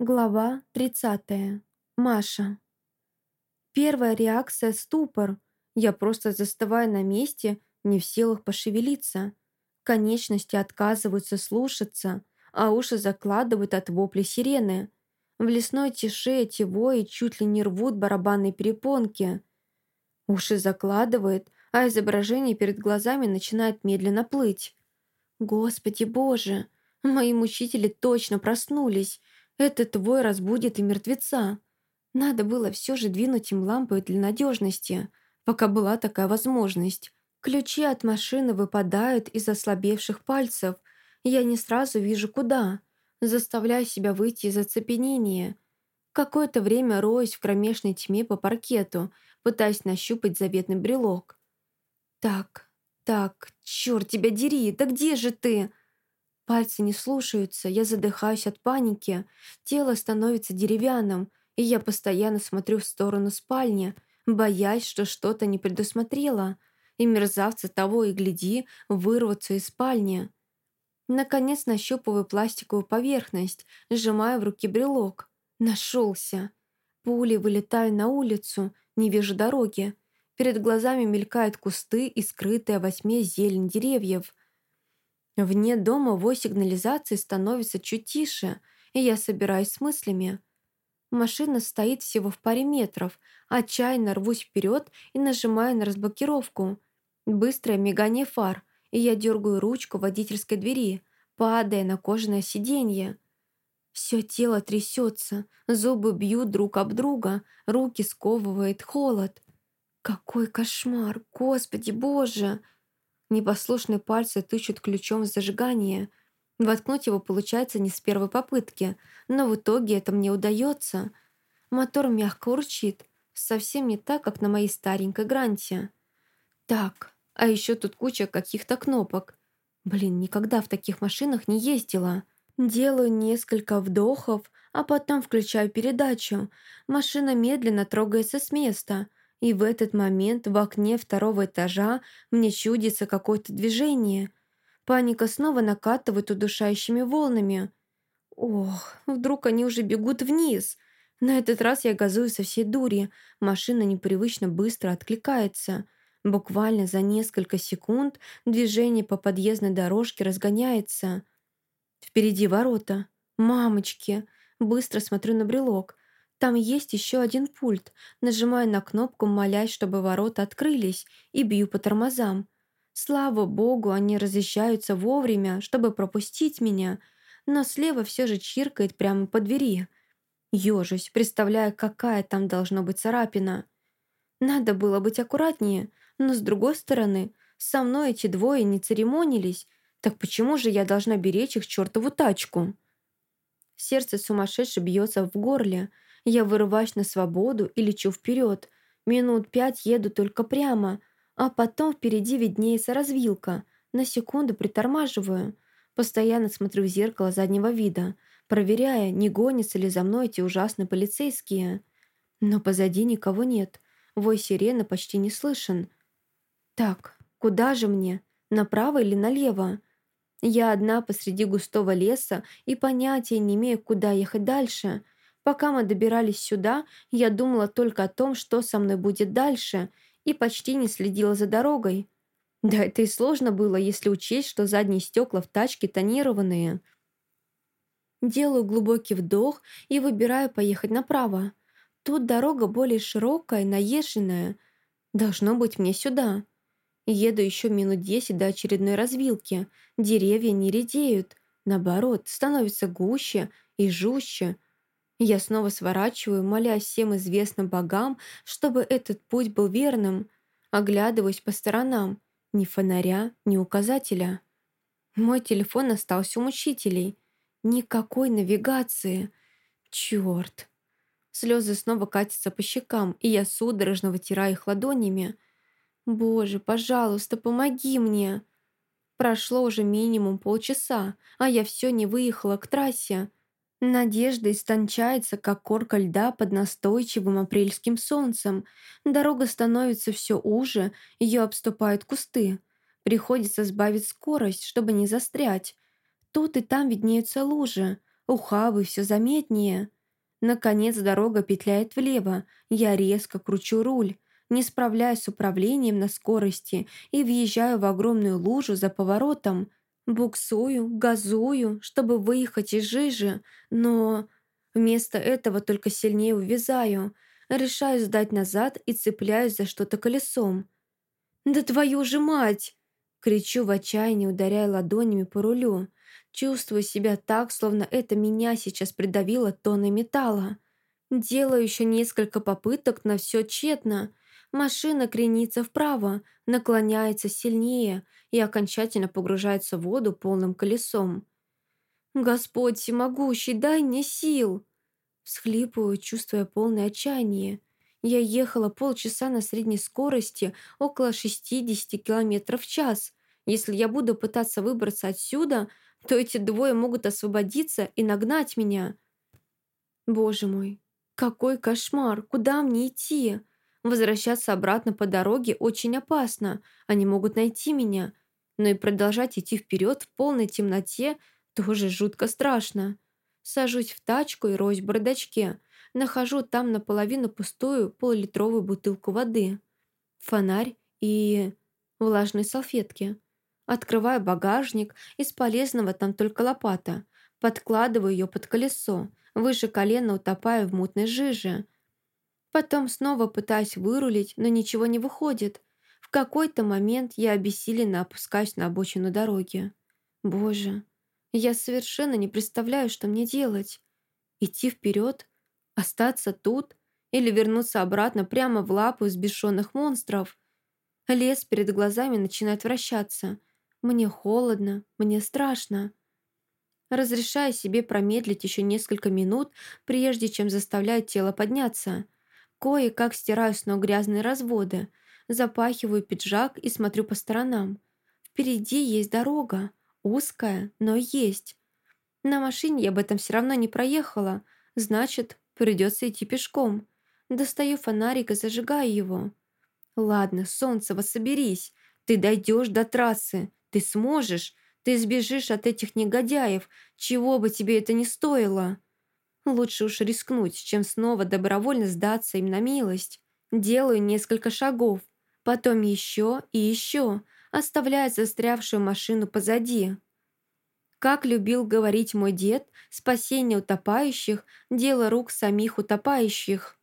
Глава 30. Маша. Первая реакция — ступор. Я просто застываю на месте, не в силах пошевелиться. Конечности отказываются слушаться, а уши закладывают от вопли сирены. В лесной тиши эти вои чуть ли не рвут барабанные перепонки. Уши закладывает, а изображение перед глазами начинает медленно плыть. Господи боже, мои мучители точно проснулись — этот твой разбудит и мертвеца. Надо было все же двинуть им лампы для надежности, пока была такая возможность. Ключи от машины выпадают из ослабевших пальцев. Я не сразу вижу куда. Заставляю себя выйти из оцепенения. Какое-то время роюсь в кромешной тьме по паркету, пытаясь нащупать заветный брелок. Так, так, черт тебя дери, да где же ты? Пальцы не слушаются, я задыхаюсь от паники, тело становится деревянным, и я постоянно смотрю в сторону спальни, боясь, что что-то не предусмотрела, и мерзавцы того и гляди вырваться из спальни. Наконец нащупываю пластиковую поверхность, сжимая в руке брелок. Нашелся. Пули вылетаю на улицу, не вижу дороги. Перед глазами мелькают кусты и скрытая во тьме зелень деревьев. Вне дома вой сигнализации становится чуть тише, и я собираюсь с мыслями. Машина стоит всего в паре метров, отчаянно рвусь вперед и нажимаю на разблокировку. Быстрое мигание фар, и я дергаю ручку водительской двери, падая на кожаное сиденье. Все тело трясется, зубы бьют друг об друга, руки сковывает холод. Какой кошмар, господи боже! Непослушные пальцы тычут ключом в зажигание. Воткнуть его получается не с первой попытки, но в итоге это мне удается. Мотор мягко урчит, совсем не так, как на моей старенькой гранте. Так, а еще тут куча каких-то кнопок. Блин, никогда в таких машинах не ездила. Делаю несколько вдохов, а потом включаю передачу. Машина медленно трогается с места — и в этот момент в окне второго этажа мне чудится какое-то движение. Паника снова накатывает удушающими волнами. Ох, вдруг они уже бегут вниз. На этот раз я газую со всей дури. Машина непривычно быстро откликается. Буквально за несколько секунд движение по подъездной дорожке разгоняется. Впереди ворота. Мамочки! Быстро смотрю на брелок. Там есть еще один пульт. Нажимаю на кнопку, молясь, чтобы ворота открылись, и бью по тормозам. Слава богу, они разъезжаются вовремя, чтобы пропустить меня, но слева все же чиркает прямо по двери. Ёжусь, представляя, какая там должна быть царапина. Надо было быть аккуратнее, но с другой стороны, со мной эти двое не церемонились, так почему же я должна беречь их чертову тачку? Сердце сумасшедше бьется в горле, я вырываюсь на свободу и лечу вперед. Минут пять еду только прямо, а потом впереди виднеется развилка. На секунду притормаживаю. Постоянно смотрю в зеркало заднего вида, проверяя, не гонятся ли за мной эти ужасные полицейские. Но позади никого нет. Вой сирены почти не слышен. Так, куда же мне? Направо или налево? Я одна посреди густого леса и понятия не имею, куда ехать дальше — Пока мы добирались сюда, я думала только о том, что со мной будет дальше, и почти не следила за дорогой. Да это и сложно было, если учесть, что задние стекла в тачке тонированные. Делаю глубокий вдох и выбираю поехать направо. Тут дорога более широкая, наезженная. Должно быть мне сюда. Еду еще минут десять до очередной развилки. Деревья не редеют. Наоборот, становятся гуще и жестче. Я снова сворачиваю, молясь всем известным богам, чтобы этот путь был верным. Оглядываюсь по сторонам. Ни фонаря, ни указателя. Мой телефон остался у мучителей. Никакой навигации. Черт. Слезы снова катятся по щекам, и я судорожно вытираю их ладонями. «Боже, пожалуйста, помоги мне!» Прошло уже минимум полчаса, а я все не выехала к трассе. Надежда истончается, как корка льда под настойчивым апрельским солнцем. Дорога становится все уже, ее обступают кусты. Приходится сбавить скорость, чтобы не застрять. Тут и там виднеются лужи, ухабы все заметнее. Наконец дорога петляет влево, я резко кручу руль, не справляюсь с управлением на скорости и въезжаю в огромную лужу за поворотом. Буксую, газую, чтобы выехать из жижи, но вместо этого только сильнее увязаю. Решаю сдать назад и цепляюсь за что-то колесом. «Да твою же мать!» Кричу в отчаянии, ударяя ладонями по рулю. Чувствую себя так, словно это меня сейчас придавило тонной металла. Делаю еще несколько попыток, но все тщетно. Машина кренится вправо, наклоняется сильнее и окончательно погружается в воду полным колесом. «Господь всемогущий, дай мне сил!» Всхлипываю, чувствуя полное отчаяние. Я ехала полчаса на средней скорости, около 60 км в час. Если я буду пытаться выбраться отсюда, то эти двое могут освободиться и нагнать меня. Боже мой, какой кошмар! Куда мне идти? Возвращаться обратно по дороге очень опасно. Они могут найти меня. Но и продолжать идти вперед в полной темноте тоже жутко страшно. Сажусь в тачку и роюсь в бардачке. Нахожу там наполовину пустую полулитровую бутылку воды. Фонарь и влажные салфетки. Открываю багажник, из полезного там только лопата. Подкладываю ее под колесо, выше колена утопаю в мутной жиже – Потом снова пытаюсь вырулить, но ничего не выходит. В какой-то момент я обессиленно опускаюсь на обочину дороги. Боже, я совершенно не представляю, что мне делать. Идти вперед, остаться тут или вернуться обратно прямо в лапу взбешенных монстров. Лес перед глазами начинает вращаться. Мне холодно, мне страшно. Разрешаю себе промедлить еще несколько минут, прежде чем заставляю тело подняться – Кое-как стираю с ног грязные разводы, запахиваю пиджак и смотрю по сторонам. Впереди есть дорога, узкая, но есть. На машине я об этом все равно не проехала, значит, придется идти пешком. Достаю фонарик и зажигаю его. Ладно, Солнцева, соберись. Ты дойдешь до трассы. Ты сможешь. Ты сбежишь от этих негодяев, чего бы тебе это ни стоило. Лучше уж рискнуть, чем снова добровольно сдаться им на милость. Делаю несколько шагов, потом еще и еще, оставляя застрявшую машину позади. Как любил говорить мой дед, спасение утопающих – дело рук самих утопающих.